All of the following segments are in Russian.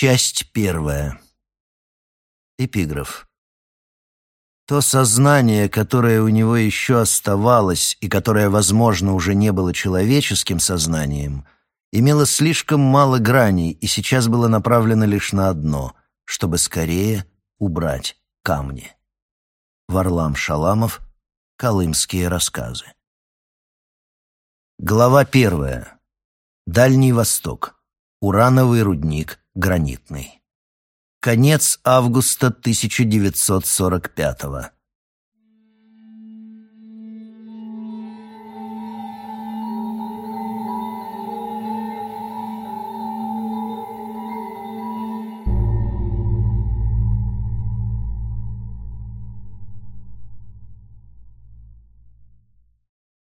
Часть первая. Эпиграф. То сознание, которое у него еще оставалось и которое, возможно, уже не было человеческим сознанием, имело слишком мало граней и сейчас было направлено лишь на одно, чтобы скорее убрать камни. Варлам Шаламов. Колымские рассказы. Глава первая. Дальний Восток. Урановый рудник гранитный. Конец августа 1945 -го.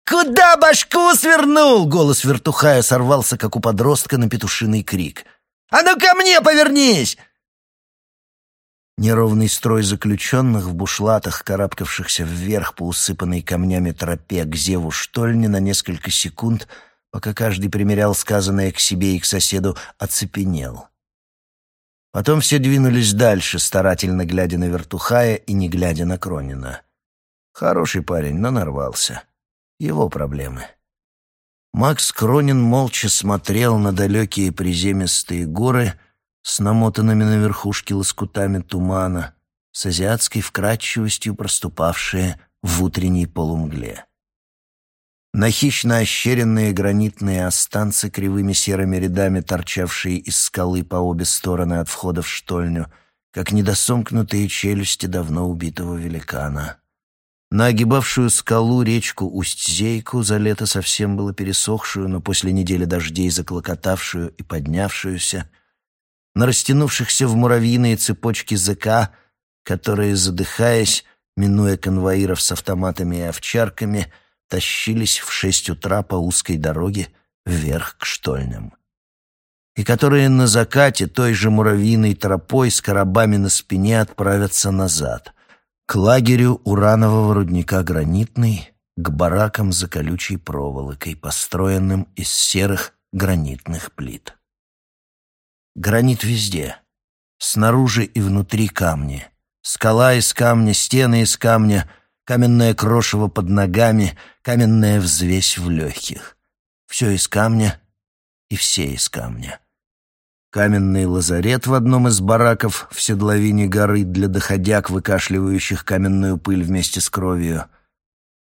«Куда башку свернул?» — голос вертухая сорвался, как у подростка, на петушиный крик. «А ну ко мне повернись!» Неровный строй заключенных в бушлатах, карабкавшихся вверх по усыпанной камнями тропе к зеву штольни на несколько секунд, пока каждый примерял сказанное к себе и к соседу, оцепенел. Потом все двинулись дальше, старательно глядя на вертухая и не глядя на Кронина. Хороший парень, но нарвался. Его проблемы. Макс Кронин молча смотрел на далекие приземистые горы с намотанными на верхушке лоскутами тумана, с азиатской вкрадчивостью проступавшие в утренней полумгле. На хищно ощеренные гранитные останцы кривыми серыми рядами, торчавшие из скалы по обе стороны от входа в штольню, как недосомкнутые челюсти давно убитого великана. На огибавшую скалу речку Усть-Зейку за лето совсем было пересохшую, но после недели дождей заклокотавшую и поднявшуюся, на растянувшихся в муравьиные цепочки ЗК, которые, задыхаясь, минуя конвоиров с автоматами и овчарками, тащились в шесть утра по узкой дороге вверх к штольням. И которые на закате той же муравьиной тропой с коробами на спине отправятся назад, к лагерю уранового рудника «Гранитный», к баракам за колючей проволокой, построенным из серых гранитных плит. Гранит везде. Снаружи и внутри камни. Скала из камня, стены из камня, каменное крошево под ногами, каменная взвесь в легких. Все из камня и все из камня каменный лазарет в одном из бараков в седловине горы для доходяг, выкашливающих каменную пыль вместе с кровью,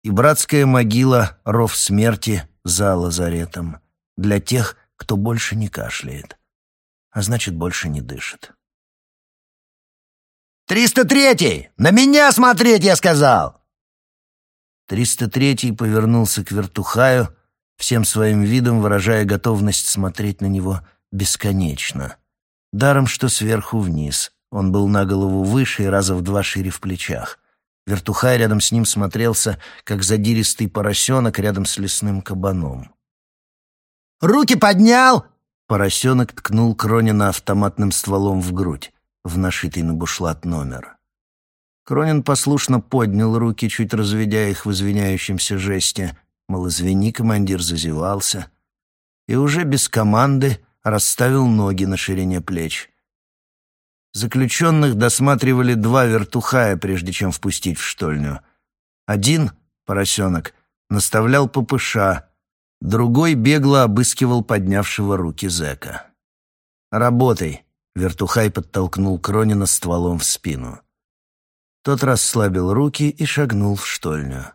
и братская могила, ров смерти за лазаретом, для тех, кто больше не кашляет, а значит, больше не дышит. «Триста третий! На меня смотреть, я сказал!» Триста третий повернулся к вертухаю, всем своим видом выражая готовность смотреть на него — бесконечно. Даром, что сверху вниз. Он был на голову выше и раза в два шире в плечах. Вертухай рядом с ним смотрелся, как задиристый поросенок рядом с лесным кабаном. «Руки поднял!» Поросенок ткнул Кронина автоматным стволом в грудь, в нашитый на бушлат номер. Кронин послушно поднял руки, чуть разведя их в извиняющемся жесте. Мол, извини, командир зазевался. И уже без команды расставил ноги на ширине плеч. Заключенных досматривали два вертухая, прежде чем впустить в штольню. Один, поросенок, наставлял ППШ, другой бегло обыскивал поднявшего руки зэка. «Работай!» — вертухай подтолкнул Кронина стволом в спину. Тот расслабил руки и шагнул в штольню.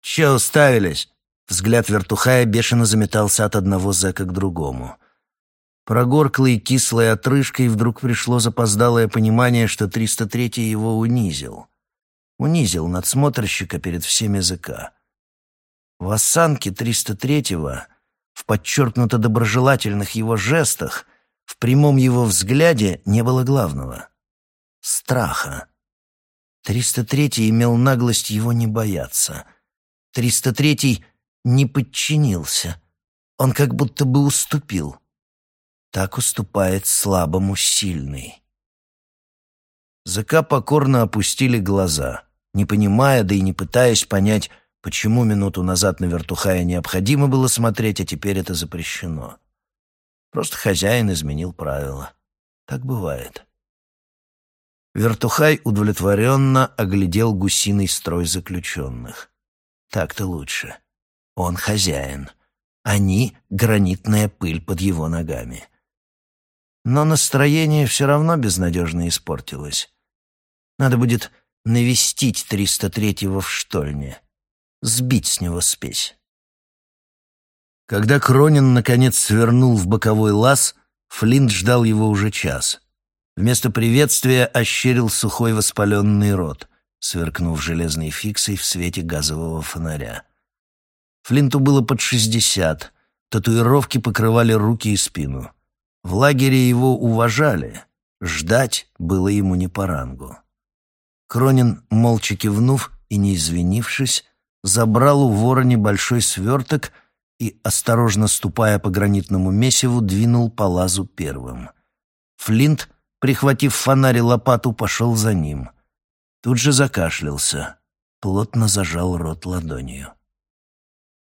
«Че уставились?» Взгляд вертухая бешено заметался от одного зэка к другому. Прогорклой кислой отрыжкой вдруг пришло запоздалое понимание, что 303-й его унизил. Унизил надсмотрщика перед всеми ЗК. В осанке 303-го, в подчеркнуто доброжелательных его жестах, в прямом его взгляде не было главного — страха. 303-й имел наглость его не бояться. 303-й не подчинился. Он как будто бы уступил. Так уступает слабому сильный. ЗК покорно опустили глаза, не понимая, да и не пытаясь понять, почему минуту назад на вертухая необходимо было смотреть, а теперь это запрещено. Просто хозяин изменил правила. Так бывает. Вертухай удовлетворенно оглядел гусиный строй заключенных. Так-то лучше. Он хозяин. Они — гранитная пыль под его ногами. Но настроение все равно безнадежно испортилось. Надо будет навестить 303-го в штольне, сбить с него спесь. Когда Кронин наконец свернул в боковой лаз, Флинт ждал его уже час. Вместо приветствия ощерил сухой воспаленный рот, сверкнув железной фиксой в свете газового фонаря. Флинту было под шестьдесят, татуировки покрывали руки и спину. В лагере его уважали, ждать было ему не по рангу. Кронин, молча кивнув и не извинившись, забрал у вора небольшой сверток и, осторожно ступая по гранитному месиву, двинул по лазу первым. Флинт прихватив фонарь и лопату, пошел за ним. Тут же закашлялся, плотно зажал рот ладонью.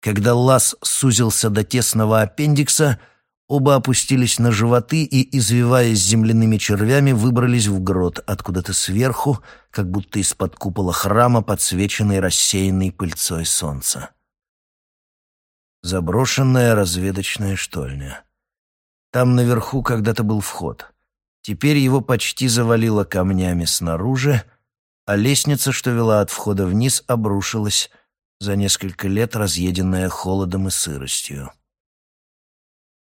Когда лаз сузился до тесного аппендикса, оба опустились на животы и, извиваясь земляными червями, выбрались в грот откуда-то сверху, как будто из-под купола храма, подсвеченной рассеянной пыльцой солнца. Заброшенная разведочная штольня. Там наверху когда-то был вход — Теперь его почти завалило камнями снаружи, а лестница, что вела от входа вниз, обрушилась, за несколько лет разъеденная холодом и сыростью.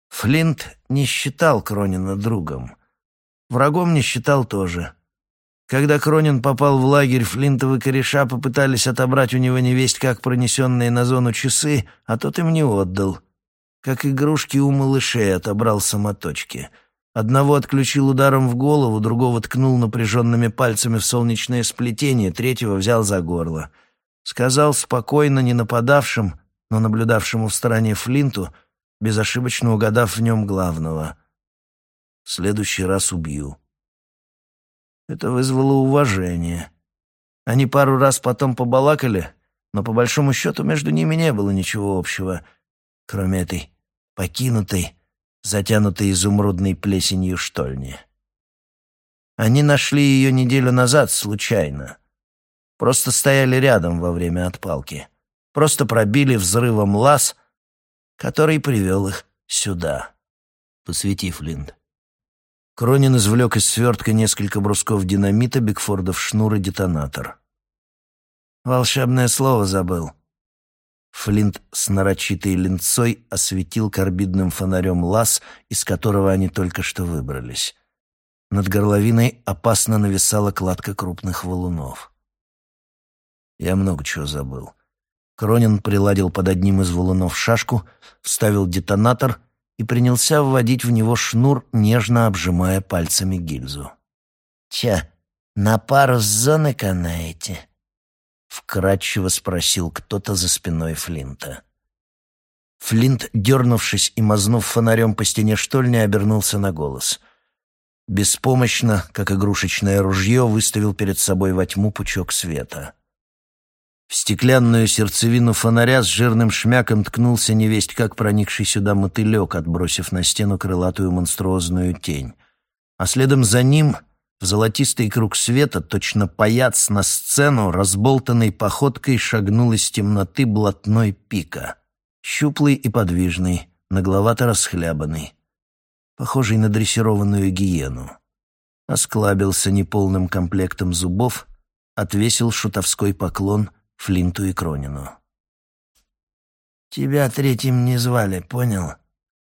Флинт не считал Кронина другом. Врагом не считал тоже. Когда Кронин попал в лагерь, Флинтовы кореша попытались отобрать у него невесть как пронесенные на зону часы, а тот им не отдал. Как игрушки у малышей отобрал самоточки — Одного отключил ударом в голову, другого ткнул напряженными пальцами в солнечное сплетение, третьего взял за горло. Сказал спокойно не нападавшим, но наблюдавшему в стороне Флинту, безошибочно угадав в нем главного. «В следующий раз убью». Это вызвало уважение. Они пару раз потом побалакали, но по большому счету между ними не было ничего общего, кроме этой покинутой, затянутой изумрудной плесенью штольни. Они нашли ее неделю назад случайно. Просто стояли рядом во время отпалки. Просто пробили взрывом лаз, который привел их сюда. Посвети, Флинт. Кронин извлек из свертка несколько брусков динамита, Бигфордов шнур и детонатор. «Волшебное слово забыл», Флинт с нарочитой линцой осветил карбидным фонарем лаз, из которого они только что выбрались. Над горловиной опасно нависала кладка крупных валунов. Я много чего забыл. Кронин приладил под одним из валунов шашку, вставил детонатор и принялся вводить в него шнур, нежно обжимая пальцами гильзу. «Ча, на пару с зоны канаете?» вкрадчиво спросил кто-то за спиной Флинта. Флинт, дернувшись и мазнув фонарем по стене штольни, обернулся на голос. Беспомощно, как игрушечное ружье, выставил перед собой во тьму пучок света. В стеклянную сердцевину фонаря с жирным шмяком ткнулся невесть как проникший сюда мотылек, отбросив на стену крылатую монструозную тень. А следом за ним в золотистый круг света, точно паяц на сцену, разболтанной походкой шагнул из темноты блатной пика. Щуплый и подвижный, нагловато расхлябанный, похожий на дрессированную гиену. Осклабился неполным комплектом зубов, отвесил шутовской поклон Флинту и Кронину. «Тебя третьим не звали, понял?»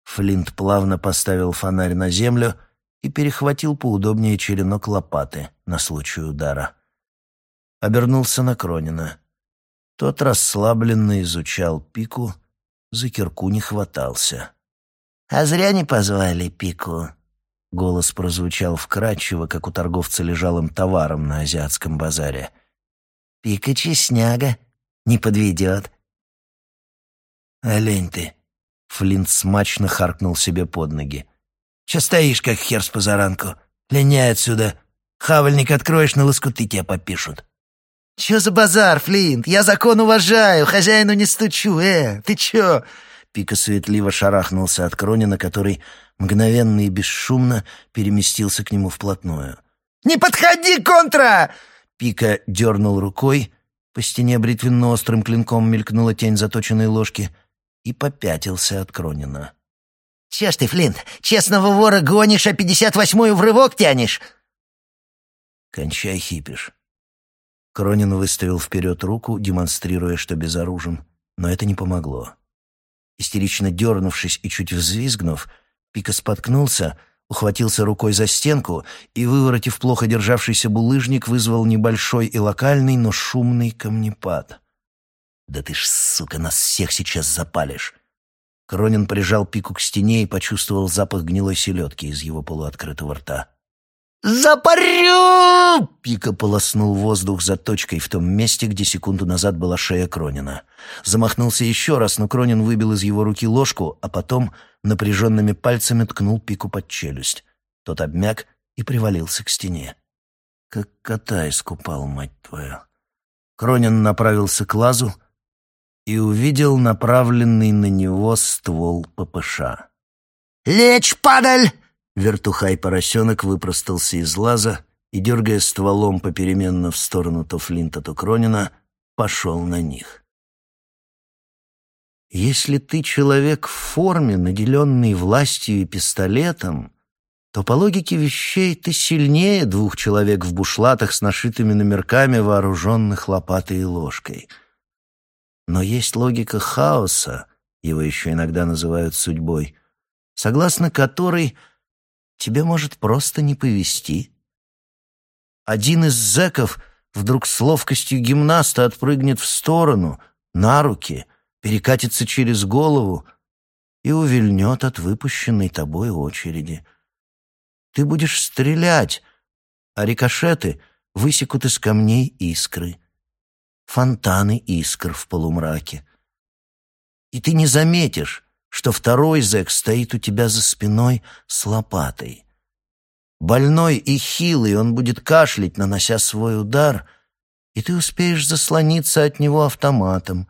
Флинт плавно поставил фонарь на землю — и перехватил поудобнее черенок лопаты на случай удара. Обернулся на Кронина. Тот расслабленно изучал пику, за кирку не хватался. «А зря не позвали пику», — голос прозвучал вкрадчиво, как у торговца лежалым товаром на азиатском базаре. «Пика честняга, не подведет». «Олень ты!» — Флинт смачно харкнул себе под ноги. Че стоишь, как хер с позаранку? Линяй отсюда. Хавальник откроешь, на лоскуты тебя попишут». «Чё за базар, Флинт? Я закон уважаю, хозяину не стучу, э, ты чё?» Пика суетливо шарахнулся от Кронина, который мгновенно и бесшумно переместился к нему вплотную. «Не подходи, Контра!» Пика дернул рукой, по стене бритвенно-острым клинком мелькнула тень заточенной ложки и попятился от Кронина. «Че ж ты, Флинт, честного вора гонишь, а пятьдесят восьмую в рывок тянешь?» «Кончай хипиш». Кронин выставил вперед руку, демонстрируя, что безоружен, но это не помогло. Истерично дернувшись и чуть взвизгнув, Пика споткнулся, ухватился рукой за стенку и, выворотив плохо державшийся булыжник, вызвал небольшой и локальный, но шумный камнепад. «Да ты ж, сука, нас всех сейчас запалишь!» Кронин прижал Пику к стене и почувствовал запах гнилой селедки из его полуоткрытого рта. «Запарю!» Пика полоснул воздух за точкой в том месте, где секунду назад была шея Кронина. Замахнулся еще раз, но Кронин выбил из его руки ложку, а потом напряженными пальцами ткнул Пику под челюсть. Тот обмяк и привалился к стене. Как кота искупал, мать твою. Кронин направился к лазу и увидел направленный на него ствол ППШ. «Лечь, падаль!» Вертухай-поросенок выпростался из лаза и, дергая стволом попеременно в сторону то Флинта, то Кронина, пошел на них. Если ты человек в форме, наделенный властью и пистолетом, то по логике вещей ты сильнее двух человек в бушлатах с нашитыми номерками, вооруженных лопатой и ложкой. Но есть логика хаоса, его еще иногда называют судьбой, согласно которой — тебе может просто не повезти. Один из зэков вдруг с ловкостью гимнаста отпрыгнет в сторону, на руки, перекатится через голову и увильнет от выпущенной тобой очереди. Ты будешь стрелять, а рикошеты высекут из камней искры, фонтаны искр в полумраке. И ты не заметишь, что второй зэк стоит у тебя за спиной с лопатой. Больной и хилый он будет кашлять, нанося свой удар, и ты успеешь заслониться от него автоматом,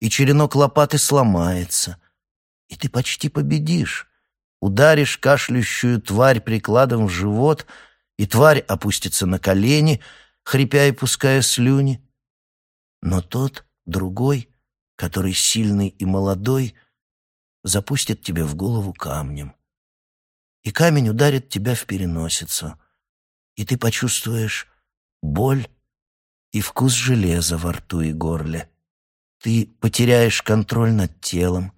и черенок лопаты сломается, и ты почти победишь. Ударишь кашляющую тварь прикладом в живот, и тварь опустится на колени, хрипя и пуская слюни. Но тот, другой, который сильный и молодой — запустит тебе в голову камнем. И камень ударит тебя в переносицу, и ты почувствуешь боль и вкус железа во рту и горле. Ты потеряешь контроль над телом,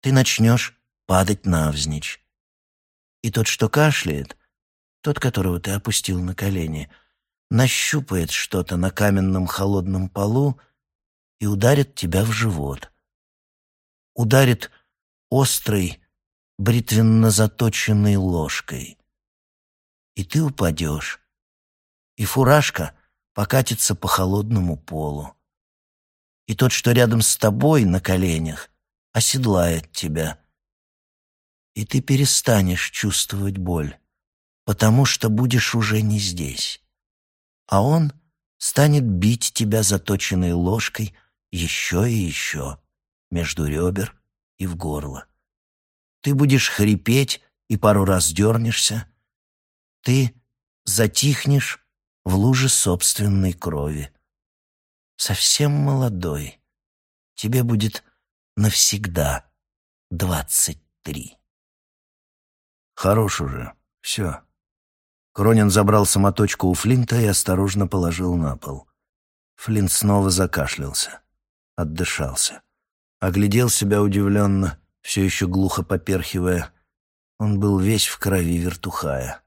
ты начнешь падать навзничь. И тот, что кашляет, тот, которого ты опустил на колени, нащупает что-то на каменном холодном полу и ударит тебя в живот. Ударит острой, бритвенно заточенной ложкой. И ты упадешь, и фуражка покатится по холодному полу. И тот, что рядом с тобой на коленях, оседлает тебя. И ты перестанешь чувствовать боль, потому что будешь уже не здесь. А он станет бить тебя заточенной ложкой еще и еще между ребер и в горло. Ты будешь хрипеть и пару раз дернешься. Ты затихнешь в луже собственной крови. Совсем молодой. Тебе будет навсегда двадцать три. Хорош уже. Все. Кронин забрал самоточку у Флинта и осторожно положил на пол. Флинт снова закашлялся. Отдышался. Оглядел себя удивленно, все еще глухо поперхивая. Он был весь в крови вертухая.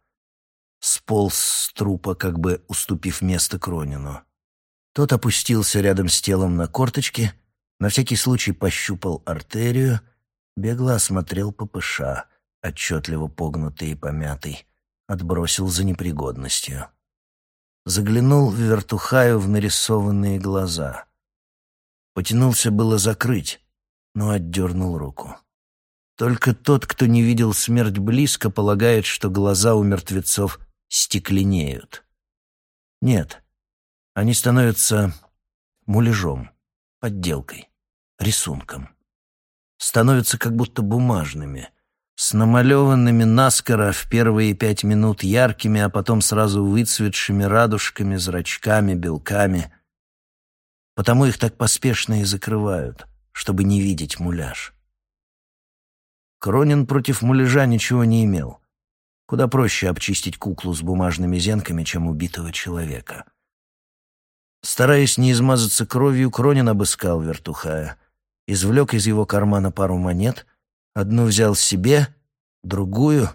Сполз с трупа, как бы уступив место Кронину. Тот опустился рядом с телом на корточки, на всякий случай пощупал артерию, бегло осмотрел ППШ, отчетливо погнутый и помятый, отбросил за непригодностью. Заглянул в вертухаю в нарисованные глаза. Потянулся было закрыть, но отдернул руку. Только тот, кто не видел смерть близко, полагает, что глаза у мертвецов стекленеют. Нет, они становятся муляжом, подделкой, рисунком. Становятся как будто бумажными, с намалеванными наскоро в первые пять минут яркими, а потом сразу выцветшими радужками, зрачками, белками. Потому их так поспешно и закрывают, чтобы не видеть муляж. Кронин против муляжа ничего не имел. Куда проще обчистить куклу с бумажными зенками, чем убитого человека. Стараясь не измазаться кровью, Кронин обыскал вертухая. Извлек из его кармана пару монет, одну взял себе, другую,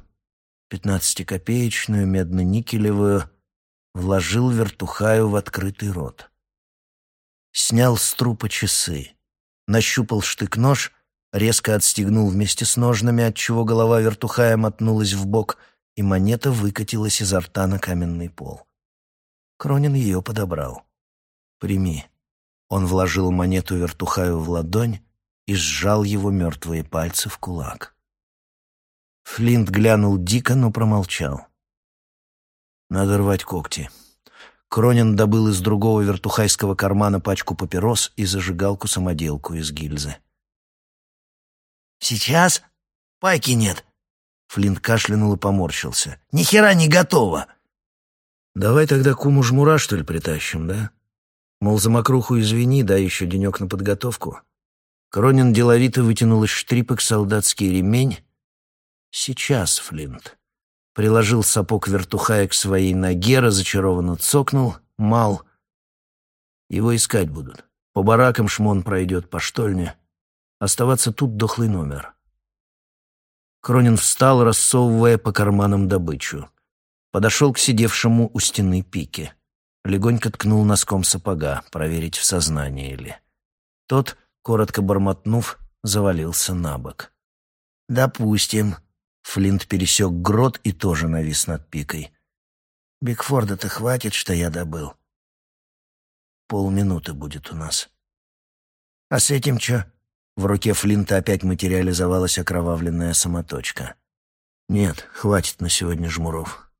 пятнадцатикопеечную, медно-никелевую, вложил вертухаю в открытый рот. Снял с трупа часы, нащупал штык-нож, резко отстегнул вместе с ножнами, отчего голова вертухая мотнулась в бок, и монета выкатилась изо рта на каменный пол. Кронин ее подобрал. «Прими». Он вложил монету вертухаю в ладонь и сжал его мертвые пальцы в кулак. Флинт глянул дико, но промолчал. «Надо рвать когти». Кронин добыл из другого вертухайского кармана пачку папирос и зажигалку-самоделку из гильзы. «Сейчас? Пайки нет». Флинт кашлянул и поморщился. «Ни хера не готово!» «Давай тогда куму жмура, что ли, притащим, да?» Мол, за мокруху извини, дай еще денек на подготовку. Кронин деловито вытянул из штрипок солдатский ремень. Сейчас, Флинт. Приложил сапог вертухая к своей ноге, разочарованно цокнул. Мал. Его искать будут. По баракам шмон пройдет, по штольне. Оставаться тут дохлый номер. Кронин встал, рассовывая по карманам добычу. Подошел к сидевшему у стены пике легонько ткнул носком сапога, проверить, в сознании ли. Тот, коротко бормотнув, завалился на бок. «Допустим». Флинт пересек грот и тоже навис над пикой. «Бигфорда-то хватит, что я добыл». «Полминуты будет у нас». «А с этим что?» В руке Флинта опять материализовалась окровавленная самоточка. «Нет, хватит на сегодня жмуров».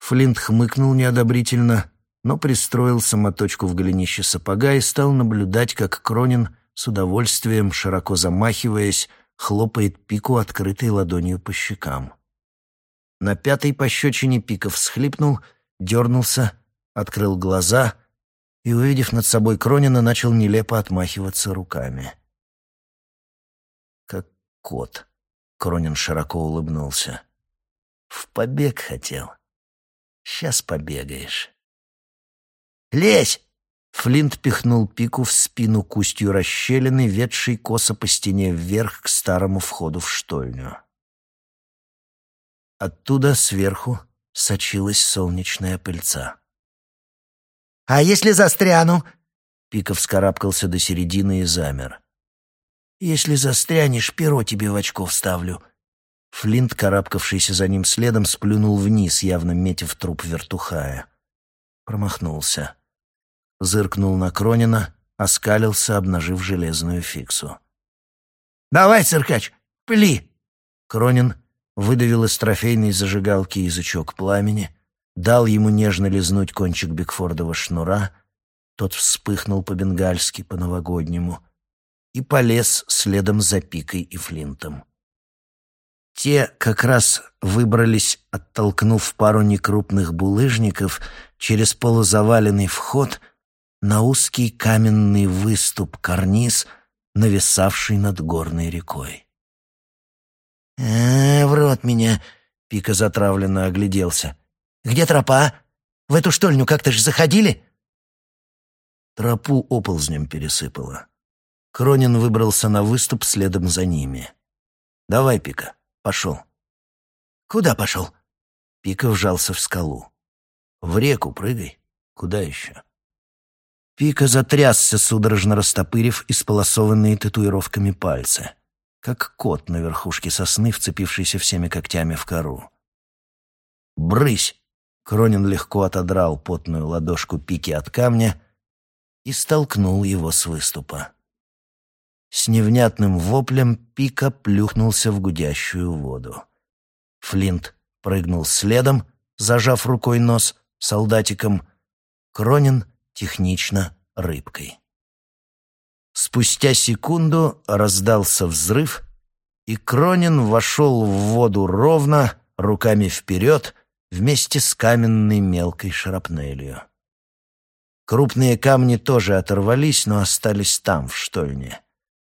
Флинт хмыкнул неодобрительно, но пристроил самоточку в голенище сапога и стал наблюдать, как Кронин с удовольствием, широко замахиваясь, хлопает пику открытой ладонью по щекам. На пятой пощечине пика всхлипнул, дернулся, открыл глаза и, увидев над собой Кронина, начал нелепо отмахиваться руками. «Как кот», — Кронин широко улыбнулся. «В побег хотел. Сейчас побегаешь». Лезь!» Флинт пихнул пику в спину кустью расщелины, ведшей косо по стене вверх к старому входу в штольню. Оттуда сверху сочилась солнечная пыльца. «А если застряну?» Пика вскарабкался до середины и замер. «Если застрянешь, перо тебе в очко вставлю». Флинт, карабкавшийся за ним следом, сплюнул вниз, явно метив труп вертухая. Промахнулся зыркнул на Кронина, оскалился, обнажив железную фиксу. «Давай, циркач, пыли!» Кронин выдавил из трофейной зажигалки язычок пламени, дал ему нежно лизнуть кончик Бигфордова шнура, тот вспыхнул по-бенгальски, по-новогоднему, и полез следом за пикой и флинтом. Те как раз выбрались, оттолкнув пару некрупных булыжников через полузаваленный вход — на узкий каменный выступ карниз, нависавший над горной рекой. «Э, в рот меня!» — Пика затравленно огляделся. «Где тропа? В эту штольню как-то же заходили?» Тропу оползнем пересыпала. Кронин выбрался на выступ следом за ними. «Давай, Пика, пошел». «Куда пошел?» Пика вжался в скалу. «В реку прыгай. Куда еще?» Пика затрясся, судорожно растопырив исполосованные татуировками пальцы, как кот на верхушке сосны, вцепившийся всеми когтями в кору. «Брысь!» — Кронин легко отодрал потную ладошку Пики от камня и столкнул его с выступа. С невнятным воплем Пика плюхнулся в гудящую воду. Флинт прыгнул следом, зажав рукой нос солдатиком. Кронин — технично рыбкой. Спустя секунду раздался взрыв, и Кронин вошел в воду ровно, руками вперед, вместе с каменной мелкой шрапнелью. Крупные камни тоже оторвались, но остались там, в штольне.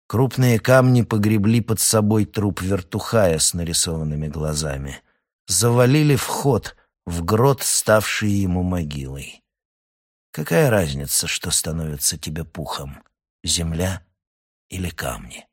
Крупные камни погребли под собой труп вертухая с нарисованными глазами. Завалили вход в грот, ставший ему могилой. Какая разница, что становится тебе пухом? Земля или камни?